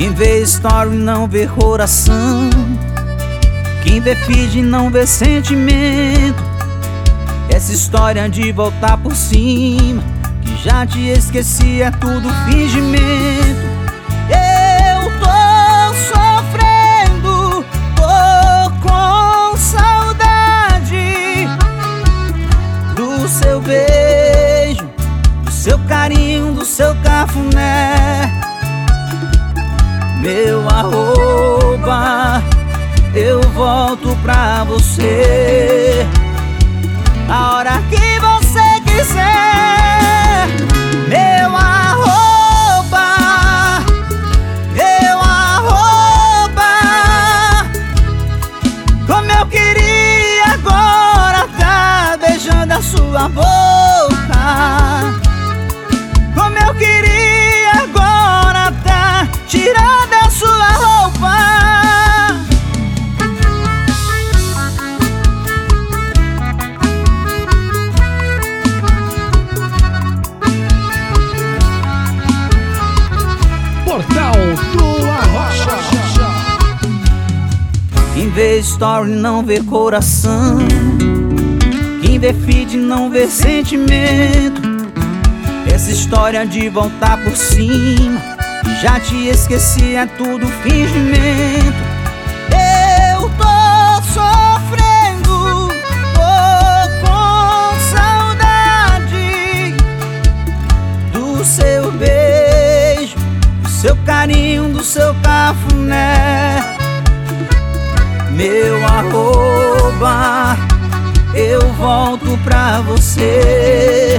Quem vê story não vê coração. Quem vê feed não vê sentimento. Essa história de voltar por cima Que já te esqueci é tudo fingimento. Eu tô sofrendo Tô com saudade Do seu beijo Do seu carinho, do seu cafuné volto pra você. A hora que você quiser Meu arroba Meu arroba. Como eu queria agora tá beijando a sua boca. Como eu queria Quem vê story não vê coração. Quem vê feed não vê sentimento. Essa história de voltar por cima. Já te esqueci, é tudo fingimento. Eu tô sofrendo Tô com saudade Do seu beijo Do seu carinho, do seu cafuné meu arroba Eu volto pra você